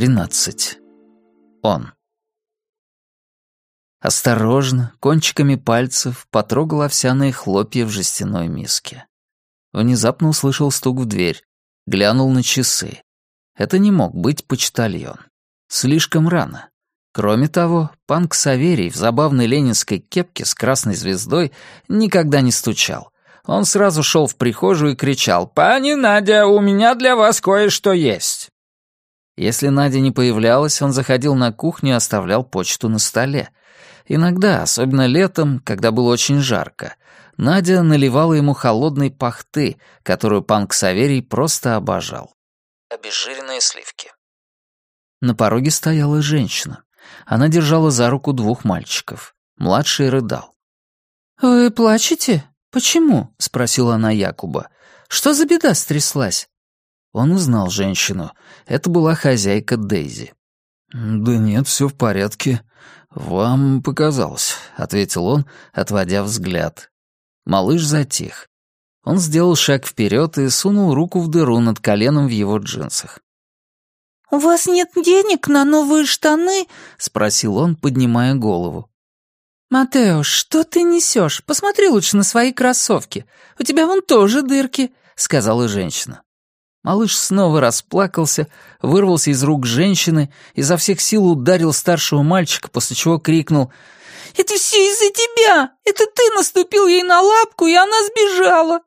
13. Он. Осторожно, кончиками пальцев потрогал овсяные хлопья в жестяной миске. Внезапно услышал стук в дверь, глянул на часы. Это не мог быть почтальон. Слишком рано. Кроме того, панк Саверий в забавной ленинской кепке с красной звездой никогда не стучал. Он сразу шел в прихожую и кричал «Пани Надя, у меня для вас кое-что есть». Если Надя не появлялась, он заходил на кухню и оставлял почту на столе. Иногда, особенно летом, когда было очень жарко, Надя наливала ему холодной пахты, которую пан Ксаверий просто обожал. Обезжиренные сливки. На пороге стояла женщина. Она держала за руку двух мальчиков. Младший рыдал. «Вы плачете? Почему?» — спросила она Якуба. «Что за беда стряслась?» Он узнал женщину. Это была хозяйка Дейзи. «Да нет, все в порядке. Вам показалось», — ответил он, отводя взгляд. Малыш затих. Он сделал шаг вперед и сунул руку в дыру над коленом в его джинсах. «У вас нет денег на новые штаны?» — спросил он, поднимая голову. «Матео, что ты несешь? Посмотри лучше на свои кроссовки. У тебя вон тоже дырки», — сказала женщина. Малыш снова расплакался, вырвался из рук женщины, изо всех сил ударил старшего мальчика, после чего крикнул «Это все из-за тебя! Это ты наступил ей на лапку, и она сбежала!»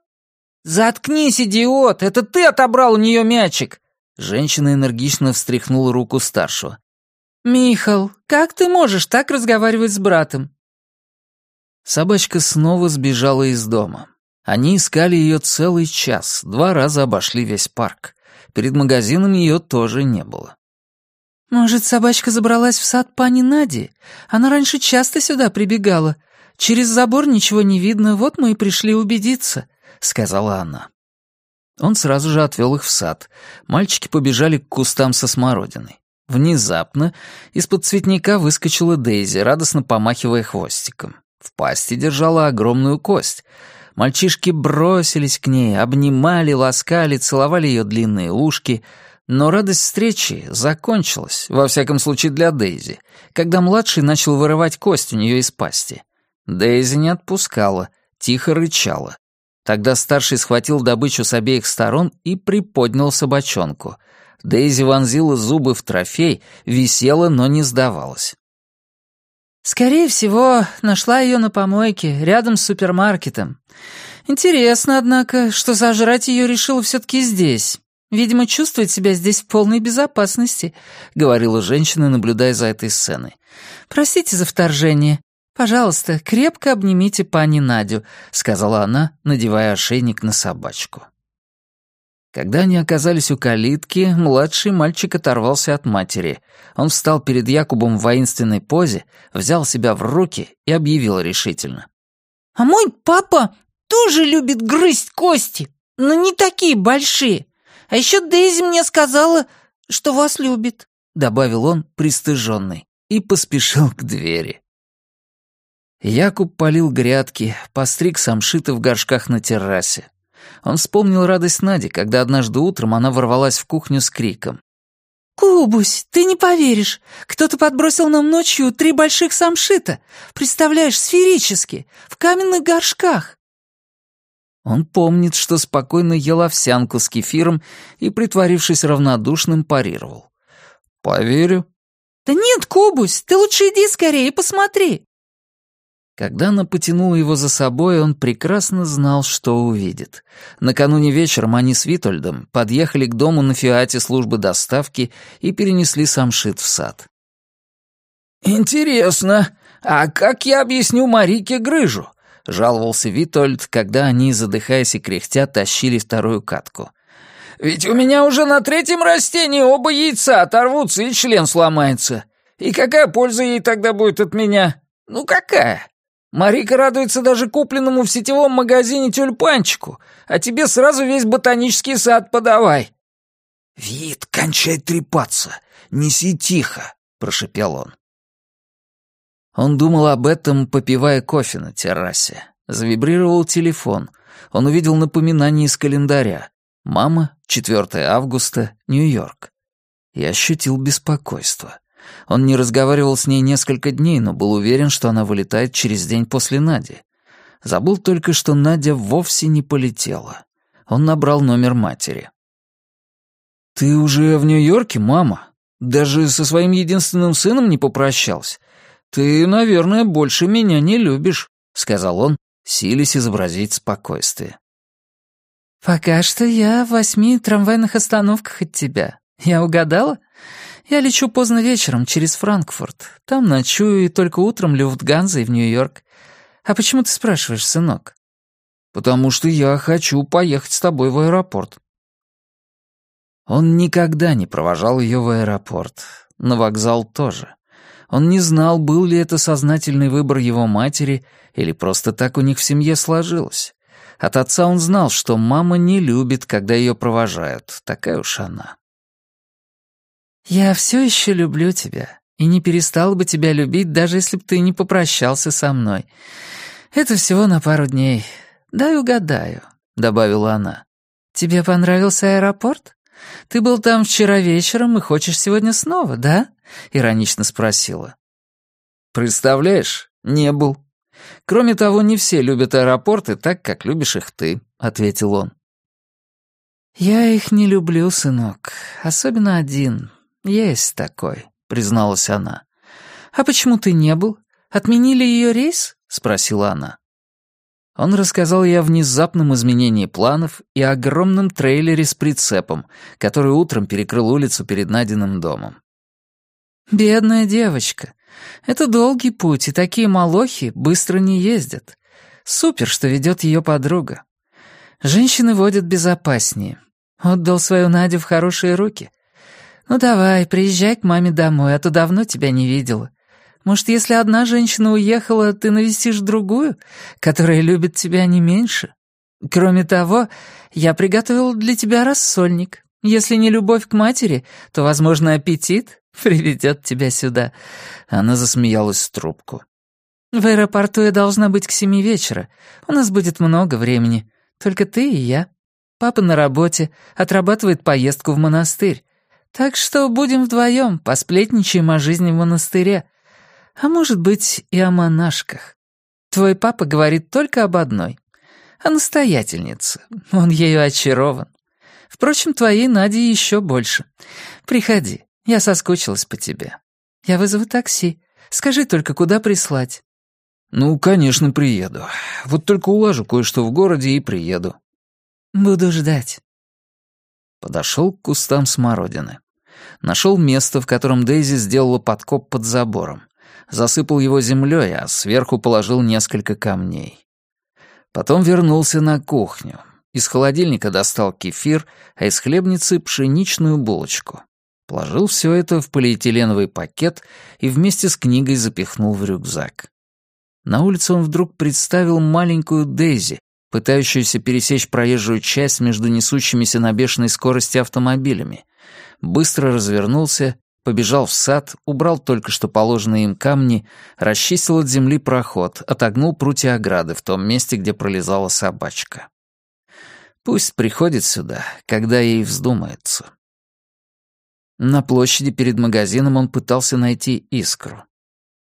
«Заткнись, идиот! Это ты отобрал у нее мячик!» Женщина энергично встряхнула руку старшего. «Михал, как ты можешь так разговаривать с братом?» Собачка снова сбежала из дома. Они искали ее целый час, два раза обошли весь парк. Перед магазином ее тоже не было. «Может, собачка забралась в сад пани Нади? Она раньше часто сюда прибегала. Через забор ничего не видно, вот мы и пришли убедиться», — сказала она. Он сразу же отвел их в сад. Мальчики побежали к кустам со смородиной. Внезапно из-под цветника выскочила Дейзи, радостно помахивая хвостиком. В пасти держала огромную кость — Мальчишки бросились к ней, обнимали, ласкали, целовали ее длинные ушки. Но радость встречи закончилась, во всяком случае для Дейзи, когда младший начал вырывать кость у нее из пасти. Дейзи не отпускала, тихо рычала. Тогда старший схватил добычу с обеих сторон и приподнял собачонку. Дейзи вонзила зубы в трофей, висела, но не сдавалась. Скорее всего, нашла ее на помойке, рядом с супермаркетом. Интересно, однако, что сожрать ее решила все-таки здесь. Видимо, чувствует себя здесь в полной безопасности», — говорила женщина, наблюдая за этой сценой. «Простите за вторжение. Пожалуйста, крепко обнимите пани Надю», — сказала она, надевая ошейник на собачку. Когда они оказались у калитки, младший мальчик оторвался от матери. Он встал перед Якубом в воинственной позе, взял себя в руки и объявил решительно. «А мой папа тоже любит грызть кости, но не такие большие. А еще Дейзи мне сказала, что вас любит», — добавил он, пристыженный, и поспешил к двери. Якуб полил грядки, постриг самшиты в горшках на террасе. Он вспомнил радость Нади, когда однажды утром она ворвалась в кухню с криком. «Кубусь, ты не поверишь! Кто-то подбросил нам ночью три больших самшита. Представляешь, сферически, в каменных горшках!» Он помнит, что спокойно ел овсянку с кефиром и, притворившись равнодушным, парировал. «Поверю». «Да нет, Кубусь, ты лучше иди скорее и посмотри. Когда она потянула его за собой, он прекрасно знал, что увидит. Накануне вечером они с Витольдом подъехали к дому на фиате службы доставки и перенесли самшит в сад. «Интересно, а как я объясню Марике грыжу?» — жаловался Витольд, когда они, задыхаясь и кряхтя, тащили вторую катку. «Ведь у меня уже на третьем растении оба яйца оторвутся и член сломается. И какая польза ей тогда будет от меня? Ну какая?» Марика радуется даже купленному в сетевом магазине тюльпанчику, а тебе сразу весь ботанический сад подавай». «Вид, кончай трепаться, неси тихо», — прошепел он. Он думал об этом, попивая кофе на террасе. Завибрировал телефон. Он увидел напоминание из календаря. Мама, 4 августа, Нью-Йорк. и ощутил беспокойство. Он не разговаривал с ней несколько дней, но был уверен, что она вылетает через день после Нади. Забыл только, что Надя вовсе не полетела. Он набрал номер матери. «Ты уже в Нью-Йорке, мама? Даже со своим единственным сыном не попрощался? Ты, наверное, больше меня не любишь», — сказал он, силясь изобразить спокойствие. «Пока что я в восьми трамвайных остановках от тебя. Я угадала? Я лечу поздно вечером через Франкфурт. Там ночую и только утром Люфтганзой в Нью-Йорк. А почему ты спрашиваешь, сынок?» «Потому что я хочу поехать с тобой в аэропорт». Он никогда не провожал ее в аэропорт. На вокзал тоже. Он не знал, был ли это сознательный выбор его матери или просто так у них в семье сложилось. От отца он знал, что мама не любит, когда ее провожают. Такая уж она. «Я все еще люблю тебя и не перестал бы тебя любить, даже если бы ты не попрощался со мной. Это всего на пару дней. Дай угадаю», — добавила она. «Тебе понравился аэропорт? Ты был там вчера вечером и хочешь сегодня снова, да?» — иронично спросила. «Представляешь, не был. Кроме того, не все любят аэропорты так, как любишь их ты», — ответил он. «Я их не люблю, сынок. Особенно один. Есть такой», — призналась она. «А почему ты не был? Отменили ее рейс?» — спросила она. Он рассказал ей о внезапном изменении планов и огромном трейлере с прицепом, который утром перекрыл улицу перед Надиным домом. «Бедная девочка. Это долгий путь, и такие малохи быстро не ездят. Супер, что ведет ее подруга. Женщины водят безопаснее. Отдал свою Надю в хорошие руки. Ну давай, приезжай к маме домой, а то давно тебя не видела. Может, если одна женщина уехала, ты навестишь другую, которая любит тебя не меньше? Кроме того, я приготовил для тебя рассольник. Если не любовь к матери, то, возможно, аппетит приведет тебя сюда». Она засмеялась в трубку. «В аэропорту я должна быть к семи вечера. У нас будет много времени. Только ты и я. Папа на работе, отрабатывает поездку в монастырь. Так что будем вдвоем, посплетничаем о жизни в монастыре а может быть и о монашках. Твой папа говорит только об одной — о настоятельнице. Он ею очарован. Впрочем, твоей Наде еще больше. Приходи, я соскучилась по тебе. Я вызову такси. Скажи только, куда прислать?» «Ну, конечно, приеду. Вот только улажу кое-что в городе и приеду». «Буду ждать». Подошел к кустам смородины. Нашел место, в котором Дейзи сделала подкоп под забором засыпал его землей, а сверху положил несколько камней. Потом вернулся на кухню. Из холодильника достал кефир, а из хлебницы — пшеничную булочку. Положил все это в полиэтиленовый пакет и вместе с книгой запихнул в рюкзак. На улице он вдруг представил маленькую Дейзи, пытающуюся пересечь проезжую часть между несущимися на бешеной скорости автомобилями. Быстро развернулся Побежал в сад, убрал только что положенные им камни, расчистил от земли проход, отогнул прутья ограды в том месте, где пролезала собачка. Пусть приходит сюда, когда ей вздумается. На площади перед магазином он пытался найти искру.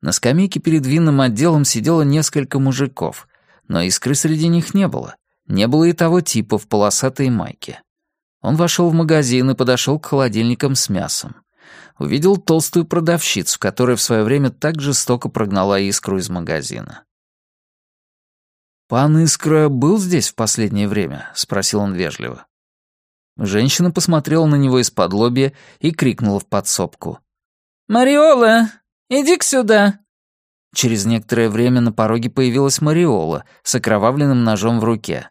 На скамейке перед винным отделом сидело несколько мужиков, но искры среди них не было. Не было и того типа в полосатой майке. Он вошел в магазин и подошел к холодильникам с мясом увидел толстую продавщицу, которая в свое время так жестоко прогнала искру из магазина. «Пан Искра был здесь в последнее время?» — спросил он вежливо. Женщина посмотрела на него из-под лобья и крикнула в подсобку. «Мариола, иди-ка сюда!» Через некоторое время на пороге появилась Мариола с окровавленным ножом в руке.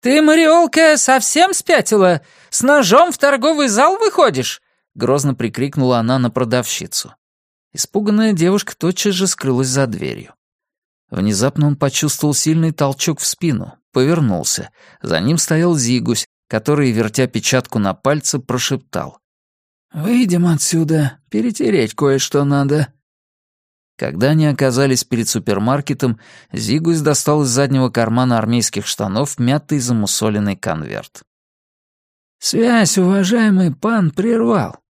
«Ты, Мариолка, совсем спятила? С ножом в торговый зал выходишь? — грозно прикрикнула она на продавщицу. Испуганная девушка тотчас же скрылась за дверью. Внезапно он почувствовал сильный толчок в спину, повернулся. За ним стоял Зигусь, который, вертя печатку на пальце, прошептал. «Выйдем отсюда, перетереть кое-что надо». Когда они оказались перед супермаркетом, Зигусь достал из заднего кармана армейских штанов мятый замусоленный конверт. «Связь, уважаемый пан, прервал.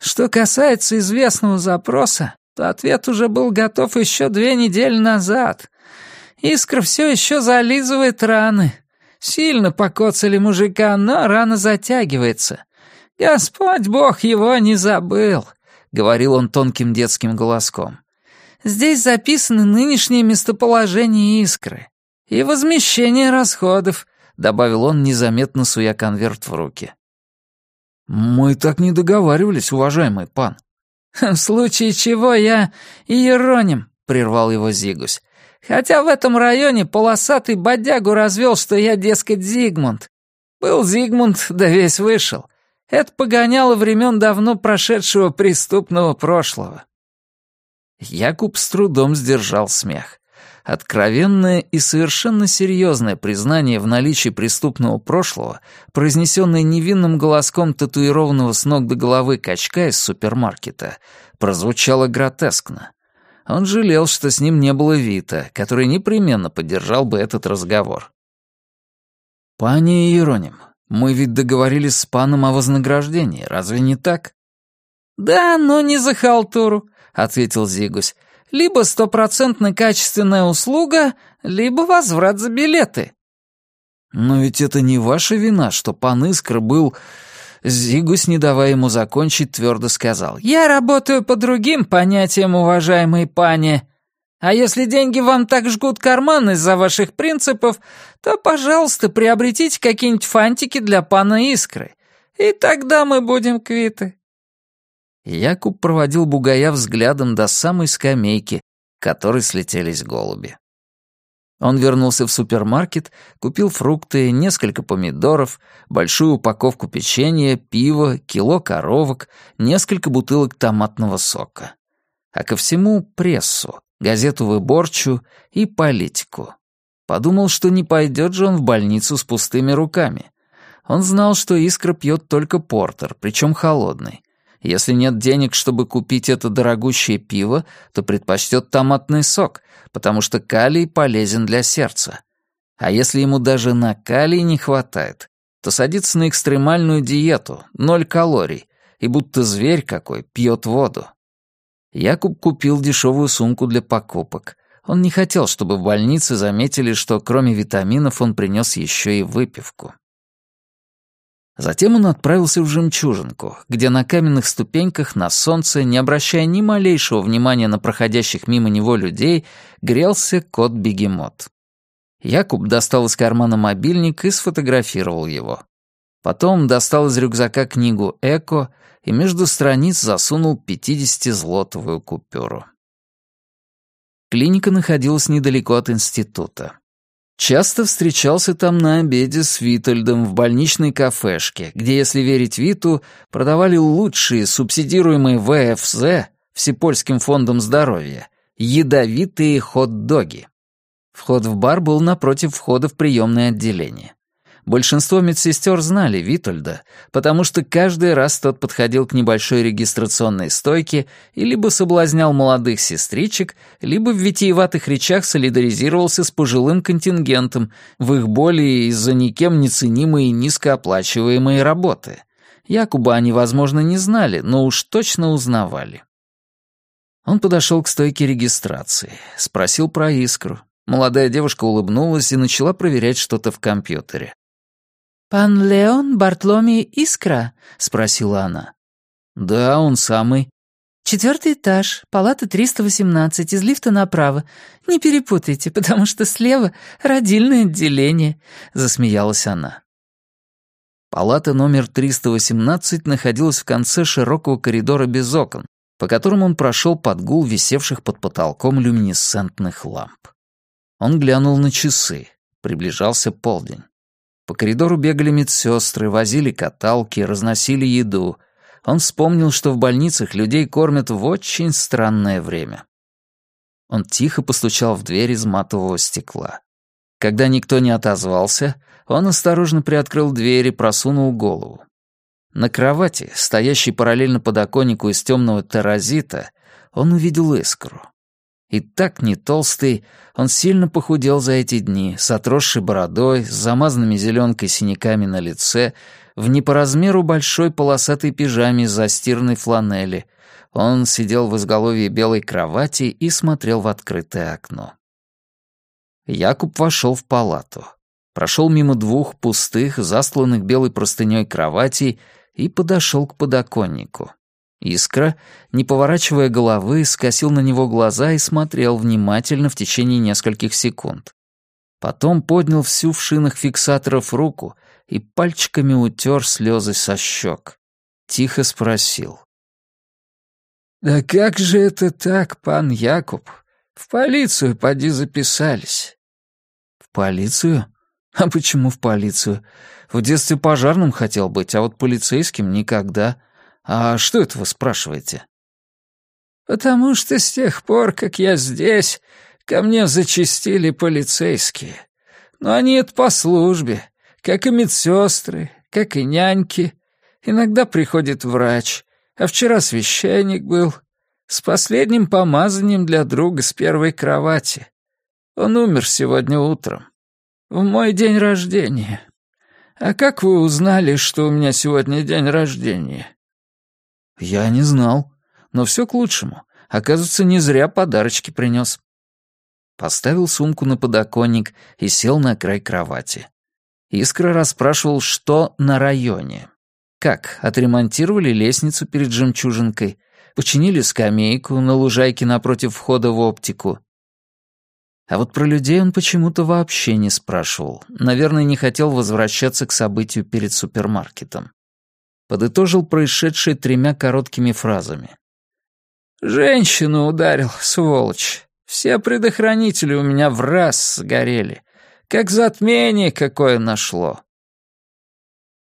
Что касается известного запроса, то ответ уже был готов еще две недели назад. Искра все еще зализывает раны. Сильно покоцали мужика, но рана затягивается. Господь Бог его не забыл», — говорил он тонким детским голоском. «Здесь записаны нынешнее местоположение искры и возмещение расходов», — добавил он, незаметно суя конверт в руки. «Мы так не договаривались, уважаемый пан». «В случае чего я иероним», — прервал его Зигусь. «Хотя в этом районе полосатый бодягу развел, что я, дескать, Зигмунд. Был Зигмунд, да весь вышел. Это погоняло времен давно прошедшего преступного прошлого». Якуб с трудом сдержал смех. Откровенное и совершенно серьезное признание в наличии преступного прошлого, произнесенное невинным голоском татуированного с ног до головы качка из супермаркета, прозвучало гротескно. Он жалел, что с ним не было Вита, который непременно поддержал бы этот разговор. «Пани Иероним, мы ведь договорились с паном о вознаграждении, разве не так?» «Да, но не за халтуру», — ответил Зигусь. Либо стопроцентно качественная услуга, либо возврат за билеты». «Но ведь это не ваша вина, что пан Искр был...» Зигус, не давая ему закончить, твердо сказал. «Я работаю по другим понятиям, уважаемые пани. А если деньги вам так жгут карман из-за ваших принципов, то, пожалуйста, приобретите какие-нибудь фантики для пана Искры. И тогда мы будем квиты». Якуб проводил бугая взглядом до самой скамейки, к которой слетелись голуби. Он вернулся в супермаркет, купил фрукты, несколько помидоров, большую упаковку печенья, пива, кило коровок, несколько бутылок томатного сока. А ко всему прессу, газету «Выборчу» и политику. Подумал, что не пойдет же он в больницу с пустыми руками. Он знал, что Искра пьет только портер, причем холодный. Если нет денег, чтобы купить это дорогущее пиво, то предпочтет томатный сок, потому что калий полезен для сердца. А если ему даже на калий не хватает, то садится на экстремальную диету, ноль калорий, и будто зверь какой пьет воду. Якуб купил дешевую сумку для покупок. Он не хотел, чтобы в больнице заметили, что кроме витаминов он принес еще и выпивку. Затем он отправился в «Жемчужинку», где на каменных ступеньках на солнце, не обращая ни малейшего внимания на проходящих мимо него людей, грелся кот-бегемот. Якуб достал из кармана мобильник и сфотографировал его. Потом достал из рюкзака книгу «Эко» и между страниц засунул 50-злотовую купюру. Клиника находилась недалеко от института. Часто встречался там на обеде с Витальдом в больничной кафешке, где, если верить Виту, продавали лучшие субсидируемые ВФЗ, Всепольским фондом здоровья, ядовитые хот-доги. Вход в бар был напротив входа в приемное отделение. Большинство медсестер знали Витольда, потому что каждый раз тот подходил к небольшой регистрационной стойке и либо соблазнял молодых сестричек, либо в витиеватых речах солидаризировался с пожилым контингентом в их боли из-за никем не ценимой и низкооплачиваемой работы. Якуба они, возможно, не знали, но уж точно узнавали. Он подошел к стойке регистрации, спросил про искру. Молодая девушка улыбнулась и начала проверять что-то в компьютере. «Пан Леон Бартломи Искра?» — спросила она. «Да, он самый». «Четвертый этаж, палата 318, из лифта направо. Не перепутайте, потому что слева родильное отделение», — засмеялась она. Палата номер 318 находилась в конце широкого коридора без окон, по которому он прошел под гул висевших под потолком люминесцентных ламп. Он глянул на часы. Приближался полдень. По коридору бегали медсестры, возили каталки, разносили еду. Он вспомнил, что в больницах людей кормят в очень странное время. Он тихо постучал в дверь из матового стекла. Когда никто не отозвался, он осторожно приоткрыл дверь и просунул голову. На кровати, стоящей параллельно подоконнику из темного терразита, он увидел искру. И так не толстый, он сильно похудел за эти дни, с отросшей бородой, с замазанными зеленкой синяками на лице, в не по размеру большой полосатой пижаме из застиранной фланели. Он сидел в изголовье белой кровати и смотрел в открытое окно. Якуб вошел в палату. Прошел мимо двух пустых, застланных белой простыней кроватей и подошел к подоконнику. Искра, не поворачивая головы, скосил на него глаза и смотрел внимательно в течение нескольких секунд. Потом поднял всю в шинах фиксаторов руку и пальчиками утер слезы со щек. Тихо спросил. «Да как же это так, пан Якуб? В полицию поди записались». «В полицию? А почему в полицию? В детстве пожарным хотел быть, а вот полицейским никогда. А что это вы спрашиваете?» «Потому что с тех пор, как я здесь, ко мне зачистили полицейские. Но они это по службе, как и медсестры, как и няньки. Иногда приходит врач, а вчера священник был, с последним помазанием для друга с первой кровати. Он умер сегодня утром, в мой день рождения. А как вы узнали, что у меня сегодня день рождения?» «Я не знал. Но все к лучшему. Оказывается, не зря подарочки принес». Поставил сумку на подоконник и сел на край кровати. Искра расспрашивал, что на районе. Как, отремонтировали лестницу перед жемчужинкой, починили скамейку на лужайке напротив входа в оптику. А вот про людей он почему-то вообще не спрашивал. Наверное, не хотел возвращаться к событию перед супермаркетом подытожил происшедшее тремя короткими фразами. «Женщину ударил, сволочь. Все предохранители у меня в раз сгорели. Как затмение какое нашло».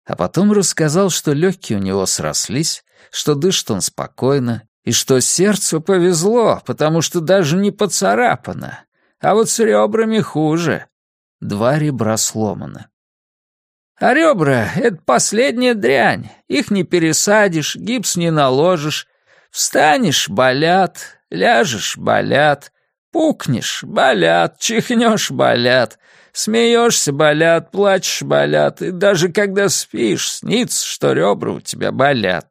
А потом рассказал, что легкие у него срослись, что дышит он спокойно, и что сердцу повезло, потому что даже не поцарапано, а вот с ребрами хуже. Два ребра сломаны. А ребра — это последняя дрянь. Их не пересадишь, гипс не наложишь. Встанешь — болят, ляжешь — болят, пукнешь — болят, чихнешь — болят, смеешься — болят, плачешь — болят, и даже когда спишь, снится, что ребра у тебя болят.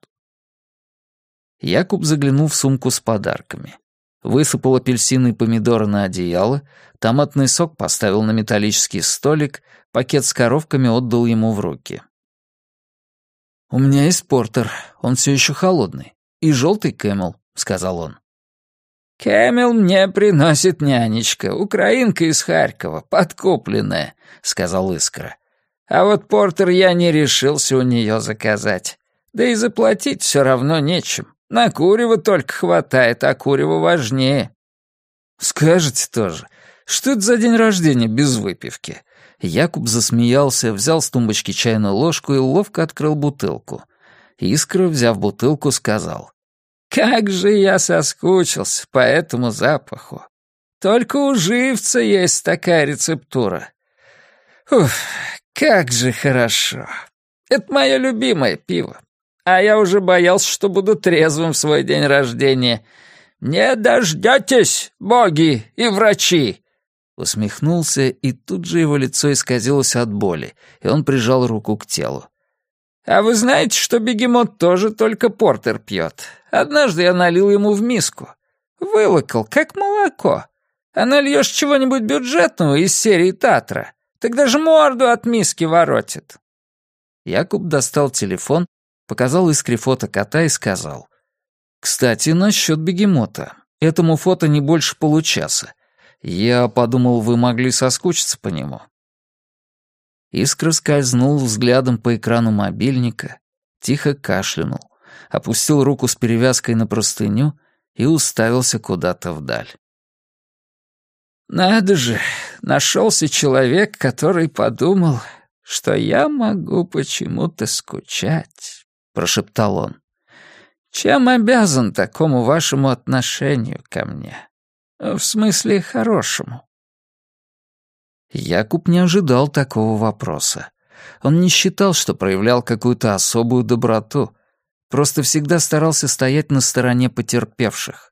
Якуб заглянул в сумку с подарками. Высыпал апельсины и помидоры на одеяло, томатный сок поставил на металлический столик, Пакет с коровками отдал ему в руки. «У меня есть портер, он все еще холодный. И желтый Camel», — сказал он. «Camel мне приносит нянечка, украинка из Харькова, подкупленная», — сказал Искра. «А вот портер я не решился у нее заказать. Да и заплатить все равно нечем. На курево только хватает, а курево важнее». «Скажете тоже, что это за день рождения без выпивки? Якуб засмеялся, взял с тумбочки чайную ложку и ловко открыл бутылку. Искра, взяв бутылку, сказал. «Как же я соскучился по этому запаху! Только у живца есть такая рецептура. Уф, как же хорошо! Это мое любимое пиво. А я уже боялся, что буду трезвым в свой день рождения. Не дождетесь, боги и врачи!» Усмехнулся, и тут же его лицо исказилось от боли, и он прижал руку к телу. «А вы знаете, что бегемот тоже только портер пьет? Однажды я налил ему в миску. Вылокал, как молоко. А нальешь чего-нибудь бюджетного из серии «Татра», так даже морду от миски воротит». Якуб достал телефон, показал искре фото кота и сказал. «Кстати, насчет бегемота. Этому фото не больше получаса. Я подумал, вы могли соскучиться по нему». Искра скользнул взглядом по экрану мобильника, тихо кашлянул, опустил руку с перевязкой на простыню и уставился куда-то вдаль. «Надо же, нашелся человек, который подумал, что я могу почему-то скучать», — прошептал он. «Чем обязан такому вашему отношению ко мне?» В смысле, хорошему. Якуб не ожидал такого вопроса. Он не считал, что проявлял какую-то особую доброту, просто всегда старался стоять на стороне потерпевших.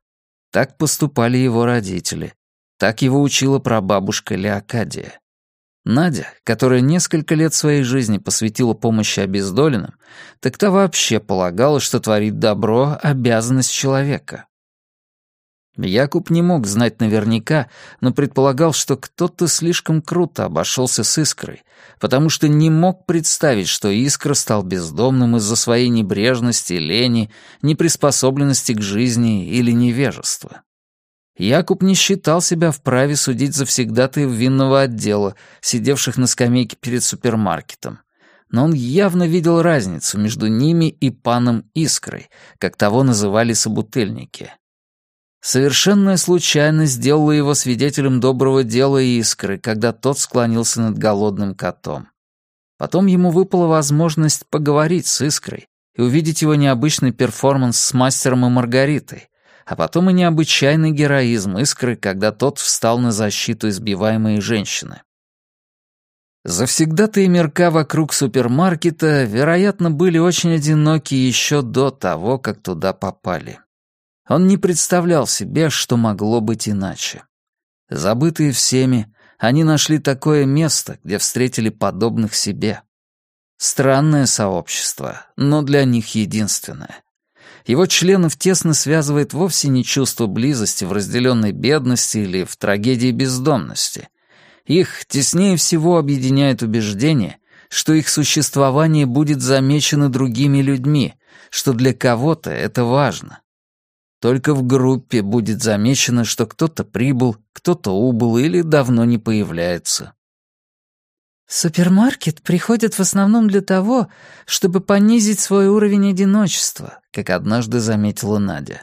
Так поступали его родители. Так его учила прабабушка Леокадия. Надя, которая несколько лет своей жизни посвятила помощи обездоленным, так то вообще полагала, что творить добро — обязанность человека. Якуб не мог знать наверняка, но предполагал, что кто-то слишком круто обошелся с Искрой, потому что не мог представить, что Искра стал бездомным из-за своей небрежности, лени, неприспособленности к жизни или невежества. Якуб не считал себя вправе судить завсегдатаев винного отдела, сидевших на скамейке перед супермаркетом. Но он явно видел разницу между ними и паном Искрой, как того называли собутыльники. Совершенная случайность сделала его свидетелем доброго дела Искры, когда тот склонился над голодным котом. Потом ему выпала возможность поговорить с Искрой и увидеть его необычный перформанс с мастером и Маргаритой, а потом и необычайный героизм Искры, когда тот встал на защиту избиваемой женщины. Завсегда-то и мирка вокруг супермаркета, вероятно, были очень одиноки еще до того, как туда попали. Он не представлял себе, что могло быть иначе. Забытые всеми, они нашли такое место, где встретили подобных себе. Странное сообщество, но для них единственное. Его членов тесно связывает вовсе не чувство близости в разделенной бедности или в трагедии бездомности. Их теснее всего объединяет убеждение, что их существование будет замечено другими людьми, что для кого-то это важно. Только в группе будет замечено, что кто-то прибыл, кто-то убыл или давно не появляется. Супермаркет приходят в основном для того, чтобы понизить свой уровень одиночества, как однажды заметила Надя.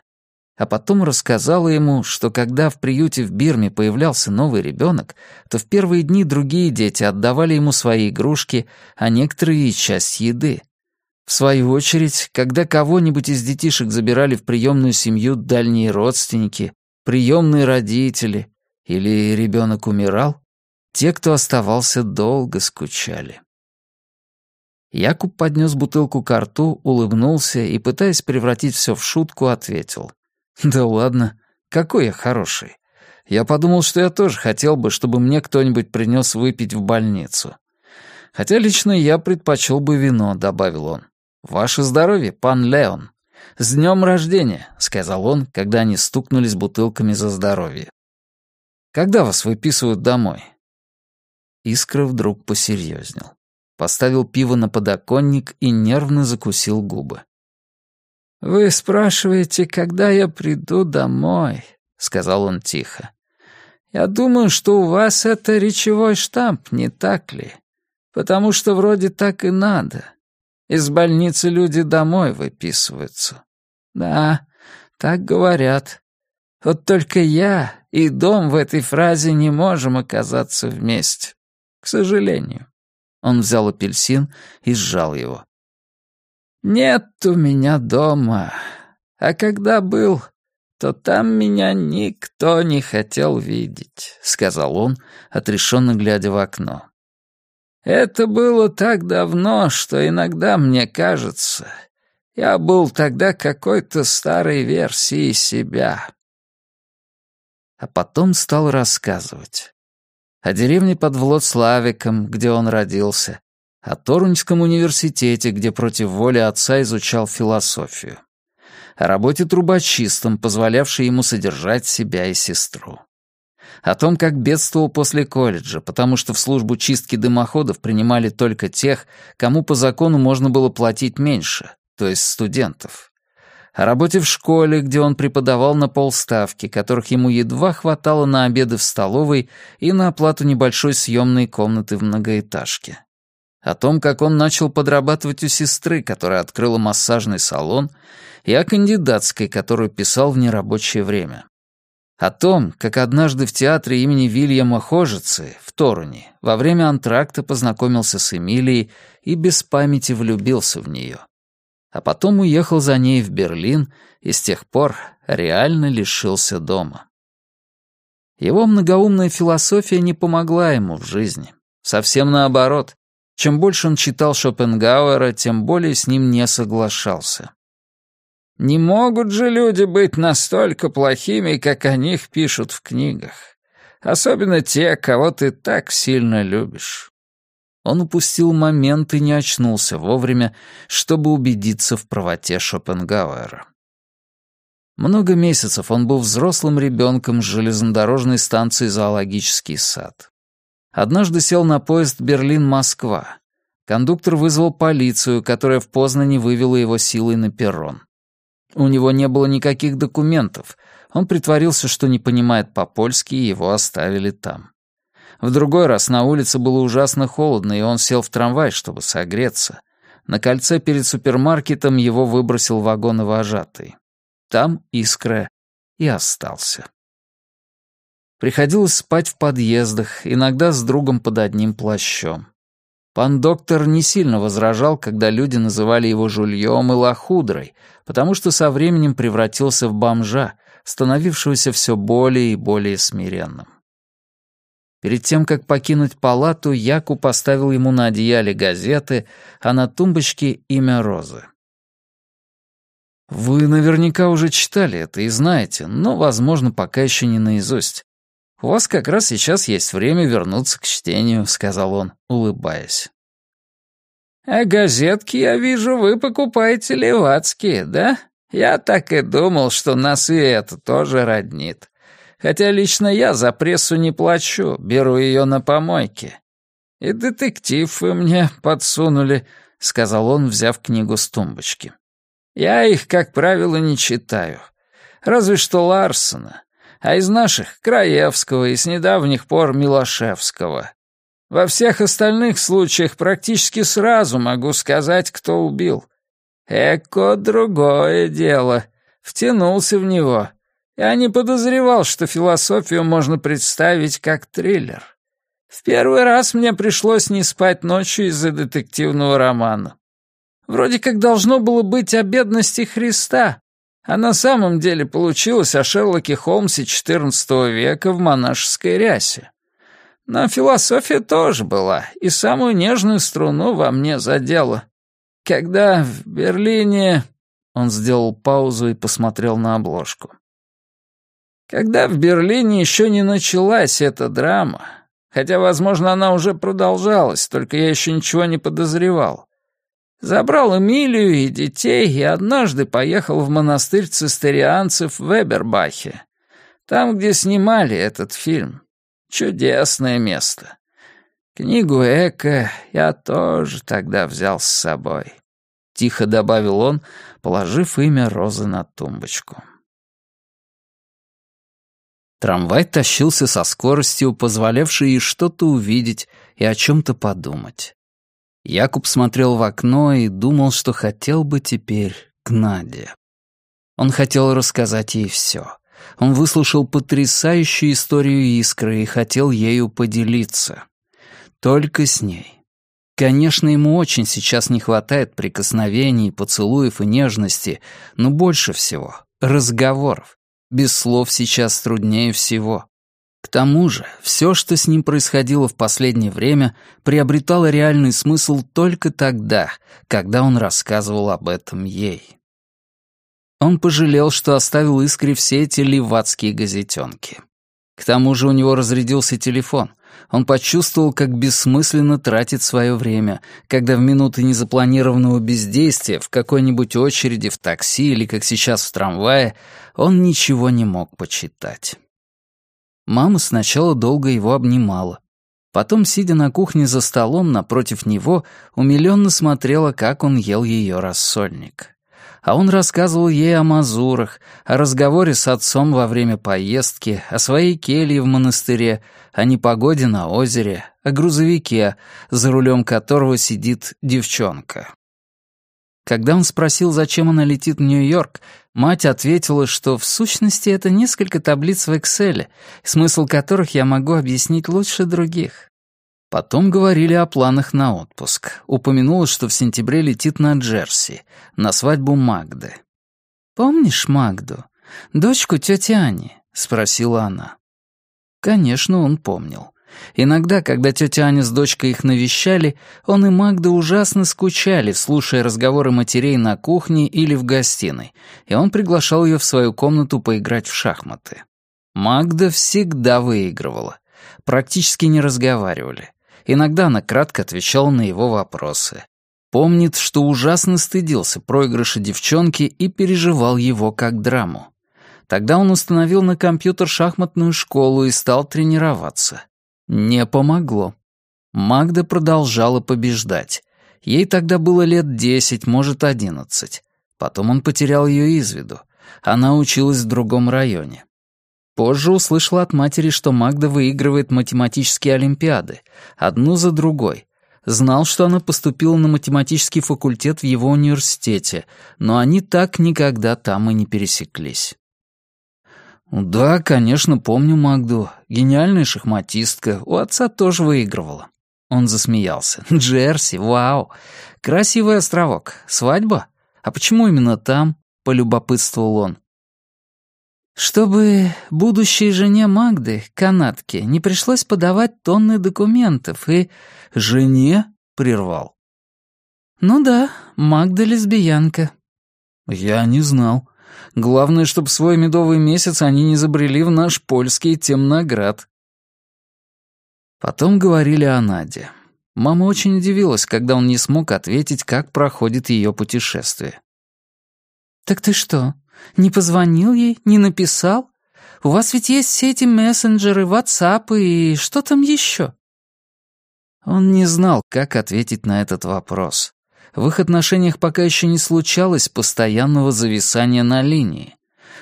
А потом рассказала ему, что когда в приюте в Бирме появлялся новый ребенок, то в первые дни другие дети отдавали ему свои игрушки, а некоторые часть еды. В свою очередь, когда кого-нибудь из детишек забирали в приемную семью дальние родственники, приемные родители или ребенок умирал, те, кто оставался, долго скучали. Якуб поднес бутылку к рту, улыбнулся и, пытаясь превратить все в шутку, ответил. «Да ладно, какой я хороший. Я подумал, что я тоже хотел бы, чтобы мне кто-нибудь принес выпить в больницу. Хотя лично я предпочел бы вино», — добавил он. «Ваше здоровье, пан Леон. С днем рождения», — сказал он, когда они стукнулись бутылками за здоровье. «Когда вас выписывают домой? Искра вдруг посерьезнел. Поставил пиво на подоконник и нервно закусил губы. «Вы спрашиваете, когда я приду домой?» — сказал он тихо. «Я думаю, что у вас это речевой штамп, не так ли? Потому что вроде так и надо. Из больницы люди домой выписываются. Да, так говорят. Вот только я и дом в этой фразе не можем оказаться вместе. К сожалению. Он взял апельсин и сжал его. «Нет у меня дома. А когда был, то там меня никто не хотел видеть», — сказал он, отрешенно глядя в окно. «Это было так давно, что иногда мне кажется, я был тогда какой-то старой версией себя». А потом стал рассказывать о деревне под Влоцлавиком, где он родился, о Торуньском университете, где против воли отца изучал философию, о работе трубочистом, позволявшей ему содержать себя и сестру, о том, как бедствовал после колледжа, потому что в службу чистки дымоходов принимали только тех, кому по закону можно было платить меньше, то есть студентов о работе в школе, где он преподавал на полставки, которых ему едва хватало на обеды в столовой и на оплату небольшой съемной комнаты в многоэтажке. О том, как он начал подрабатывать у сестры, которая открыла массажный салон, и о кандидатской, которую писал в нерабочее время. О том, как однажды в театре имени Вильяма Хожицы в Торуне во время антракта познакомился с Эмилией и без памяти влюбился в нее а потом уехал за ней в Берлин и с тех пор реально лишился дома. Его многоумная философия не помогла ему в жизни. Совсем наоборот. Чем больше он читал Шопенгауэра, тем более с ним не соглашался. «Не могут же люди быть настолько плохими, как о них пишут в книгах. Особенно те, кого ты так сильно любишь». Он упустил момент и не очнулся вовремя, чтобы убедиться в правоте Шопенгауэра. Много месяцев он был взрослым ребенком с железнодорожной станции «Зоологический сад». Однажды сел на поезд Берлин-Москва. Кондуктор вызвал полицию, которая в Познани вывела его силой на перрон. У него не было никаких документов. Он притворился, что не понимает по-польски, и его оставили там. В другой раз на улице было ужасно холодно, и он сел в трамвай, чтобы согреться. На кольце перед супермаркетом его выбросил вагоновожатый. Там искра и остался. Приходилось спать в подъездах, иногда с другом под одним плащом. Пан доктор не сильно возражал, когда люди называли его жульем и лохудрой, потому что со временем превратился в бомжа, становившегося все более и более смиренным. Перед тем, как покинуть палату, Яку поставил ему на одеяле газеты, а на тумбочке имя Розы. «Вы наверняка уже читали это и знаете, но, возможно, пока еще не наизусть. У вас как раз сейчас есть время вернуться к чтению», — сказал он, улыбаясь. «А газетки, я вижу, вы покупаете левацкие, да? Я так и думал, что нас и это тоже роднит. Хотя лично я за прессу не плачу, беру ее на помойке. И детектив вы мне подсунули, — сказал он, взяв книгу с тумбочки. Я их, как правило, не читаю. Разве что Ларсона. А из наших — Краевского и с недавних пор Милошевского. Во всех остальных случаях практически сразу могу сказать, кто убил. Эко — другое дело. Втянулся в него — я не подозревал, что философию можно представить как триллер. В первый раз мне пришлось не спать ночью из-за детективного романа. Вроде как должно было быть о бедности Христа, а на самом деле получилось о Шерлоке Холмсе XIV века в монашеской рясе. Но философия тоже была, и самую нежную струну во мне задела. Когда в Берлине... Он сделал паузу и посмотрел на обложку. Когда в Берлине еще не началась эта драма, хотя, возможно, она уже продолжалась, только я еще ничего не подозревал, забрал Эмилию и детей и однажды поехал в монастырь цистерианцев в Эбербахе, там, где снимали этот фильм. Чудесное место. Книгу Эка я тоже тогда взял с собой. Тихо добавил он, положив имя Розы на тумбочку. Трамвай тащился со скоростью, позволявшей ей что-то увидеть и о чем-то подумать. Якуб смотрел в окно и думал, что хотел бы теперь к Наде. Он хотел рассказать ей все. Он выслушал потрясающую историю Искры и хотел ею поделиться. Только с ней. Конечно, ему очень сейчас не хватает прикосновений, поцелуев и нежности, но больше всего — разговоров, без слов сейчас труднее всего. К тому же, все, что с ним происходило в последнее время, приобретало реальный смысл только тогда, когда он рассказывал об этом ей. Он пожалел, что оставил Искре все эти левацкие газетенки. К тому же у него разрядился телефон — он почувствовал, как бессмысленно тратит свое время, когда в минуты незапланированного бездействия в какой-нибудь очереди в такси или, как сейчас, в трамвае, он ничего не мог почитать. Мама сначала долго его обнимала. Потом, сидя на кухне за столом напротив него, умилённо смотрела, как он ел ее рассольник а он рассказывал ей о мазурах, о разговоре с отцом во время поездки, о своей келье в монастыре, о непогоде на озере, о грузовике, за рулем которого сидит девчонка. Когда он спросил, зачем она летит в Нью-Йорк, мать ответила, что в сущности это несколько таблиц в Excel, смысл которых я могу объяснить лучше других. Потом говорили о планах на отпуск. Упомянула, что в сентябре летит на Джерси, на свадьбу Магды. «Помнишь Магду? Дочку тети Ани?» — спросила она. Конечно, он помнил. Иногда, когда тетя Аня с дочкой их навещали, он и Магда ужасно скучали, слушая разговоры матерей на кухне или в гостиной, и он приглашал ее в свою комнату поиграть в шахматы. Магда всегда выигрывала. Практически не разговаривали. Иногда она кратко отвечала на его вопросы. Помнит, что ужасно стыдился проигрыша девчонки и переживал его как драму. Тогда он установил на компьютер шахматную школу и стал тренироваться. Не помогло. Магда продолжала побеждать. Ей тогда было лет десять, может, одиннадцать. Потом он потерял ее из виду. Она училась в другом районе. Позже услышала от матери, что Магда выигрывает математические олимпиады, одну за другой. Знал, что она поступила на математический факультет в его университете, но они так никогда там и не пересеклись. «Да, конечно, помню Магду. Гениальная шахматистка. У отца тоже выигрывала». Он засмеялся. «Джерси, вау! Красивый островок. Свадьба? А почему именно там?» — полюбопытствовал он. Чтобы будущей жене Магды, канатке, не пришлось подавать тонны документов и... «Жене?» — прервал. «Ну да, Магда лесбиянка». «Я не знал. Главное, чтобы свой медовый месяц они не забрели в наш польский темноград». Потом говорили о Наде. Мама очень удивилась, когда он не смог ответить, как проходит ее путешествие. «Так ты что, не позвонил ей, не написал? У вас ведь есть все эти мессенджеры, ватсапы и что там еще?» Он не знал, как ответить на этот вопрос. В их отношениях пока еще не случалось постоянного зависания на линии.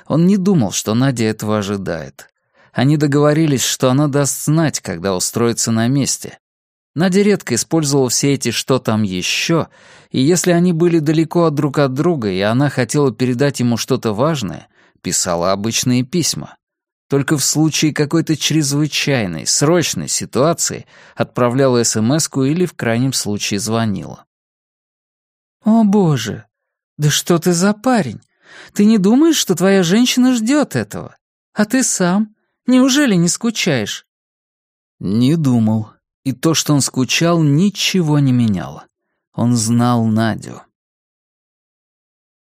Он не думал, что Надя этого ожидает. Они договорились, что она даст знать, когда устроится на месте. Надя редко использовала все эти «что там еще», и если они были далеко от друг от друга, и она хотела передать ему что-то важное, писала обычные письма. Только в случае какой-то чрезвычайной, срочной ситуации отправляла смс или в крайнем случае звонила. «О, боже! Да что ты за парень? Ты не думаешь, что твоя женщина ждет этого? А ты сам? Неужели не скучаешь?» «Не думал», и то, что он скучал, ничего не меняло. Он знал Надю.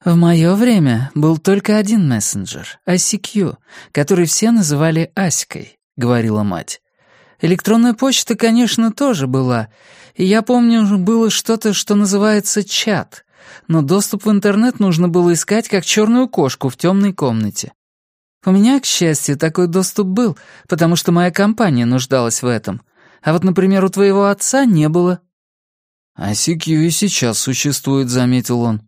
В мое время был только один мессенджер — ICQ, который все называли Аськой, — говорила мать. Электронная почта, конечно, тоже была, и я помню, было что-то, что называется чат, но доступ в интернет нужно было искать как черную кошку в темной комнате. У меня, к счастью, такой доступ был, потому что моя компания нуждалась в этом, а вот, например, у твоего отца не было». «А CQ и сейчас существует», — заметил он.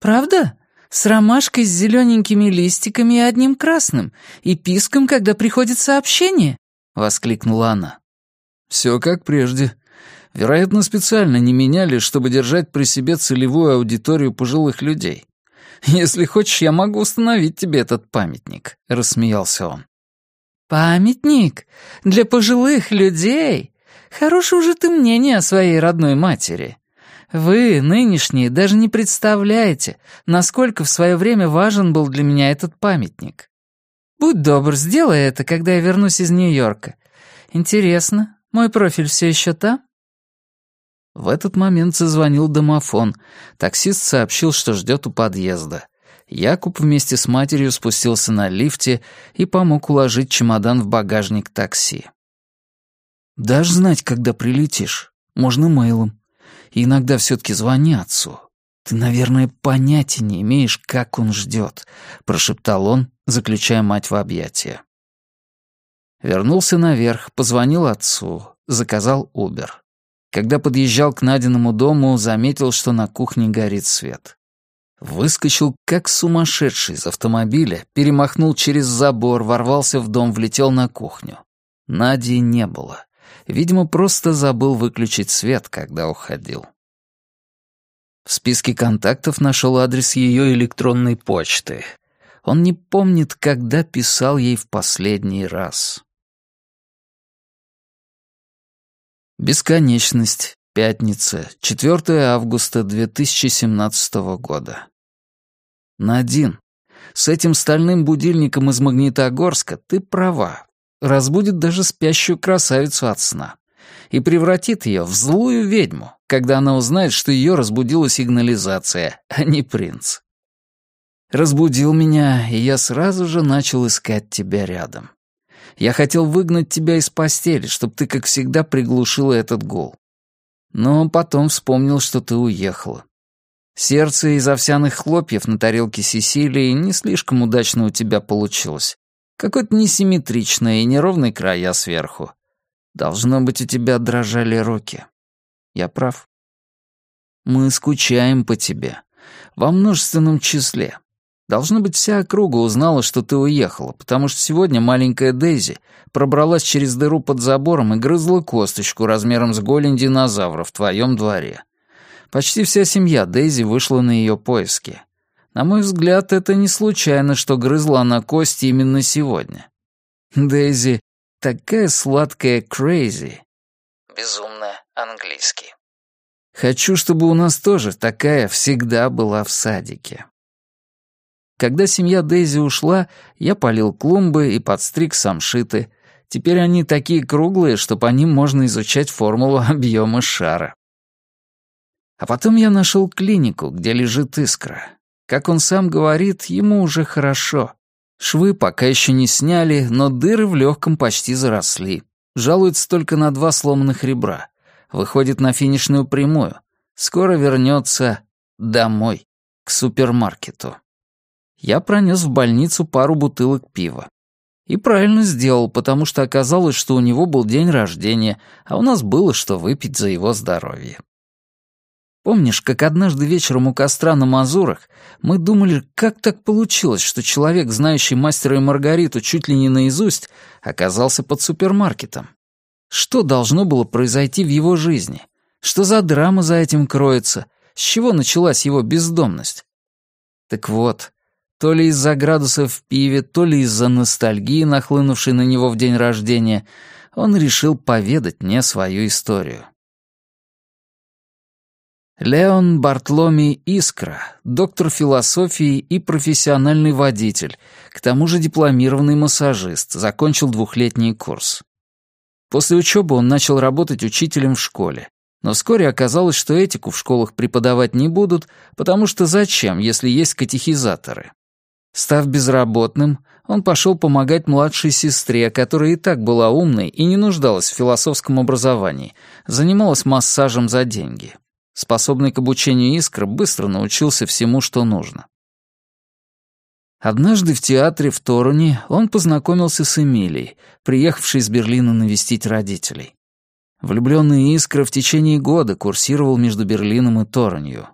«Правда? С ромашкой с зелененькими листиками и одним красным, и писком, когда приходит сообщение?» — воскликнула она. «Все как прежде. Вероятно, специально не меняли, чтобы держать при себе целевую аудиторию пожилых людей. Если хочешь, я могу установить тебе этот памятник», — рассмеялся он. «Памятник? Для пожилых людей? Хорошее уже ты мнение о своей родной матери. Вы, нынешние, даже не представляете, насколько в свое время важен был для меня этот памятник. Будь добр, сделай это, когда я вернусь из Нью-Йорка. Интересно, мой профиль все еще там?» В этот момент зазвонил домофон. Таксист сообщил, что ждет у подъезда. Якуб вместе с матерью спустился на лифте и помог уложить чемодан в багажник такси. «Дашь знать, когда прилетишь? Можно мейлом. И иногда все-таки звони отцу. Ты, наверное, понятия не имеешь, как он ждет», — прошептал он, заключая мать в объятия. Вернулся наверх, позвонил отцу, заказал Убер. Когда подъезжал к Надиному дому, заметил, что на кухне горит свет. Выскочил, как сумасшедший из автомобиля, перемахнул через забор, ворвался в дом, влетел на кухню. Нади не было. Видимо, просто забыл выключить свет, когда уходил. В списке контактов нашел адрес ее электронной почты. Он не помнит, когда писал ей в последний раз. Бесконечность. Пятница, 4 августа 2017 года. Надин, с этим стальным будильником из Магнитогорска ты права. Разбудит даже спящую красавицу от сна. И превратит ее в злую ведьму, когда она узнает, что ее разбудила сигнализация, а не принц. Разбудил меня, и я сразу же начал искать тебя рядом. Я хотел выгнать тебя из постели, чтобы ты, как всегда, приглушила этот гул. Но потом вспомнил, что ты уехала. Сердце из овсяных хлопьев на тарелке Сесилии не слишком удачно у тебя получилось. Какое-то несимметричное и неровные края сверху. Должно быть, у тебя дрожали руки. Я прав. Мы скучаем по тебе. Во множественном числе. Должно быть, вся округа узнала, что ты уехала, потому что сегодня маленькая Дейзи пробралась через дыру под забором и грызла косточку размером с голень динозавра в твоем дворе. Почти вся семья Дейзи вышла на ее поиски. На мой взгляд, это не случайно, что грызла она кости именно сегодня. Дейзи такая сладкая crazy. Безумно английский. Хочу, чтобы у нас тоже такая всегда была в садике. Когда семья Дейзи ушла, я полил клумбы и подстриг самшиты. Теперь они такие круглые, что по ним можно изучать формулу объема шара. А потом я нашел клинику, где лежит искра. Как он сам говорит, ему уже хорошо. Швы пока еще не сняли, но дыры в легком почти заросли. Жалуется только на два сломанных ребра. Выходит на финишную прямую. Скоро вернется домой, к супермаркету. Я пронес в больницу пару бутылок пива. И правильно сделал, потому что оказалось, что у него был день рождения, а у нас было что выпить за его здоровье. Помнишь, как однажды вечером у костра на Мазурах мы думали, как так получилось, что человек, знающий мастера и Маргариту чуть ли не наизусть, оказался под супермаркетом? Что должно было произойти в его жизни? Что за драма за этим кроется? С чего началась его бездомность? Так вот, то ли из-за градусов в пиве, то ли из-за ностальгии, нахлынувшей на него в день рождения, он решил поведать мне свою историю. Леон Бартломи Искра, доктор философии и профессиональный водитель, к тому же дипломированный массажист, закончил двухлетний курс. После учебы он начал работать учителем в школе, но вскоре оказалось, что этику в школах преподавать не будут, потому что зачем, если есть катехизаторы? Став безработным, он пошел помогать младшей сестре, которая и так была умной и не нуждалась в философском образовании, занималась массажем за деньги. Способный к обучению искр быстро научился всему, что нужно. Однажды в театре в Торуне он познакомился с Эмилией, приехавшей из Берлина навестить родителей. Влюбленный Искра в течение года курсировал между Берлином и Торонью.